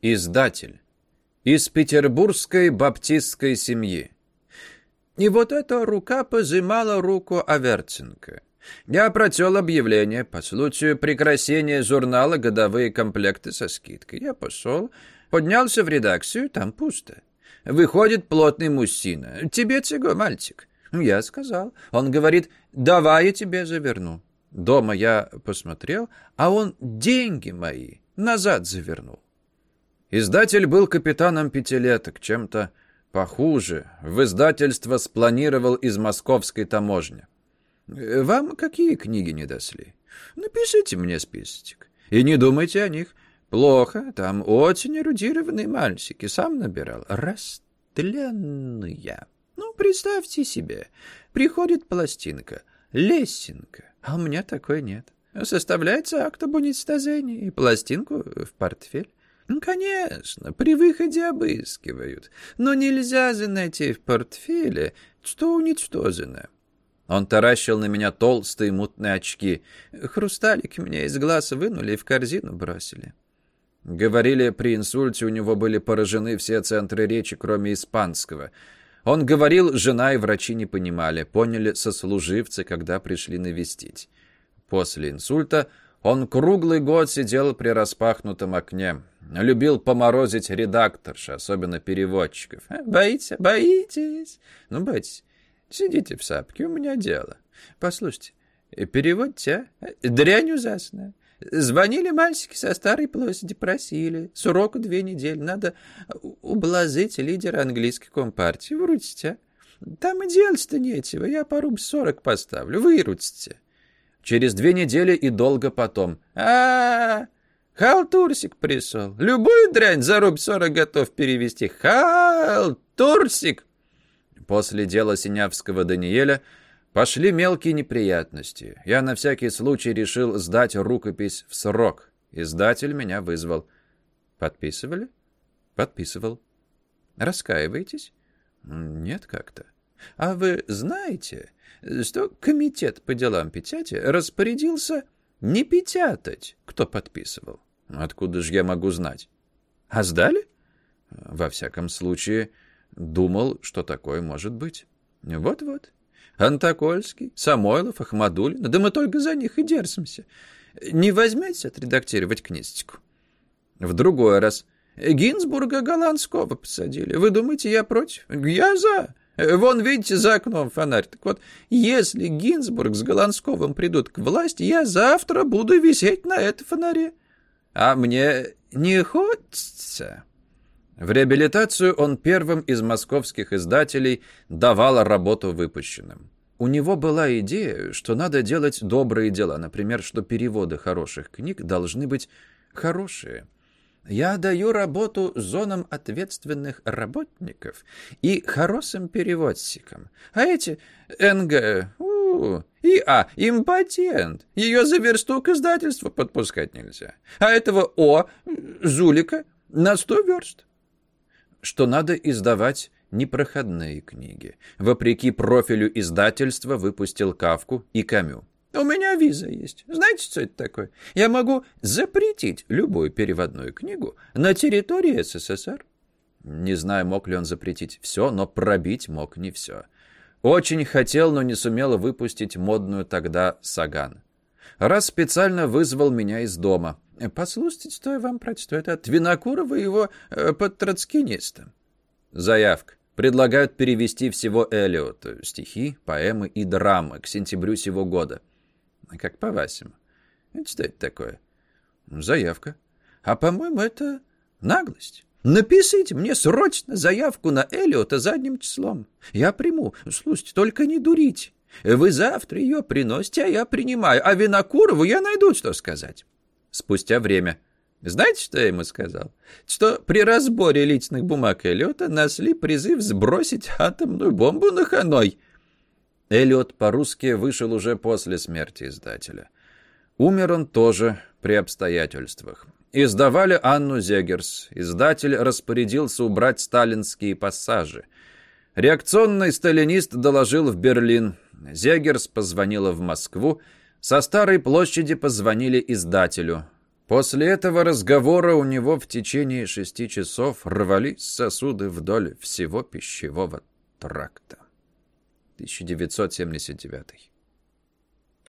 Издатель. Из петербургской баптистской семьи. И вот эта рука позымала руку Аверценко. Я протел объявление по случаю прекращения журнала «Годовые комплекты со скидкой». Я пошел, поднялся в редакцию, там пусто. Выходит плотный мужчина. «Тебе цего, мальчик?» Я сказал. Он говорит, «Давай я тебе заверну». Дома я посмотрел, а он деньги мои назад завернул. Издатель был капитаном пятилеток, чем-то похуже. В издательство спланировал из московской таможни. Вам какие книги не досли? Напишите мне списочек. И не думайте о них. Плохо, там очень эрудированные мальчики. Сам набирал. Растленные. Ну, представьте себе. Приходит пластинка. Лесенка. А у меня такой нет. Составляется акт об уничтожении и пластинку в портфель. Ну, конечно, при выходе обыскивают. Но нельзя найти в портфеле, что уничтожено. Он таращил на меня толстые мутные очки. Хрусталик меня из глаз вынули и в корзину бросили. Говорили, при инсульте у него были поражены все центры речи, кроме испанского. Он говорил, жена и врачи не понимали, поняли сослуживцы, когда пришли навестить. После инсульта он круглый год сидел при распахнутом окне. Любил поморозить редакторша, особенно переводчиков. «Боитесь? Боитесь? Ну, боитесь. Сидите в сапке, у меня дело. Послушайте, переводите, а? Дрянь ужасная. Звонили мальчики со Старой площади, просили. С урока две недели. Надо ублазить лидера английской компартии. Выручите, а? Там и делать-то нечего. Я по рубль сорок поставлю. Выручите. Через две недели и долго потом. а, -а, -а Халтурсик пришел. Любую дрянь за рубль сорок готов перевести. Халтурсик! После дела Синявского Даниэля пошли мелкие неприятности. Я на всякий случай решил сдать рукопись в срок. Издатель меня вызвал. Подписывали? Подписывал. Раскаиваетесь? Нет как-то. А вы знаете, что комитет по делам печати распорядился не печатать, кто подписывал? Откуда же я могу знать? А сдали? Во всяком случае, Думал, что такое может быть. Вот-вот. Антокольский, Самойлов, Ахмадулин. Да мы только за них и держимся. Не возьмете отредактировать книжечку? В другой раз. Гинзбурга Голландского посадили. Вы думаете, я против? Я за. Вон, видите, за окном фонарь. Так вот, если Гинзбург с Голландсковым придут к власти, я завтра буду висеть на этом фонаре. А мне не хочется. В реабилитацию он первым из московских издателей давал работу выпущенным. У него была идея, что надо делать добрые дела, например, что переводы хороших книг должны быть хорошие. Я даю работу зонам ответственных работников и хорошим переводчикам. А эти НГ, у, и А, импотент. Ее за версту к издательству подпускать нельзя. А этого О, Зулика, на сто верст что надо издавать непроходные книги. Вопреки профилю издательства выпустил Кавку и Камю. У меня виза есть. Знаете, что это такое? Я могу запретить любую переводную книгу на территории СССР. Не знаю, мог ли он запретить все, но пробить мог не все. Очень хотел, но не сумел выпустить модную тогда «Саган». Раз специально вызвал меня из дома. Послушайте, что я вам прочту. Это от Винокурова и его э, под. Заявка. Предлагают перевести всего Эллиота. Стихи, поэмы и драмы к сентябрю сего года. Как по-вашему? Что это такое? Заявка. А, по-моему, это наглость. Напишите мне срочно заявку на Эллиота задним числом. Я приму. Слушайте, только не дурите. Вы завтра ее приносите, а я принимаю. А Винокурову я найду, что сказать. Спустя время. Знаете, что я ему сказал? Что при разборе личных бумаг Эллиота нашли призыв сбросить атомную бомбу на Ханой. Эллиот по-русски вышел уже после смерти издателя. Умер он тоже при обстоятельствах. Издавали Анну Зегерс. Издатель распорядился убрать сталинские пассажи. Реакционный сталинист доложил в Берлин. Зегерс позвонила в Москву. Со Старой площади позвонили издателю. После этого разговора у него в течение шести часов рвались сосуды вдоль всего пищевого тракта. 1979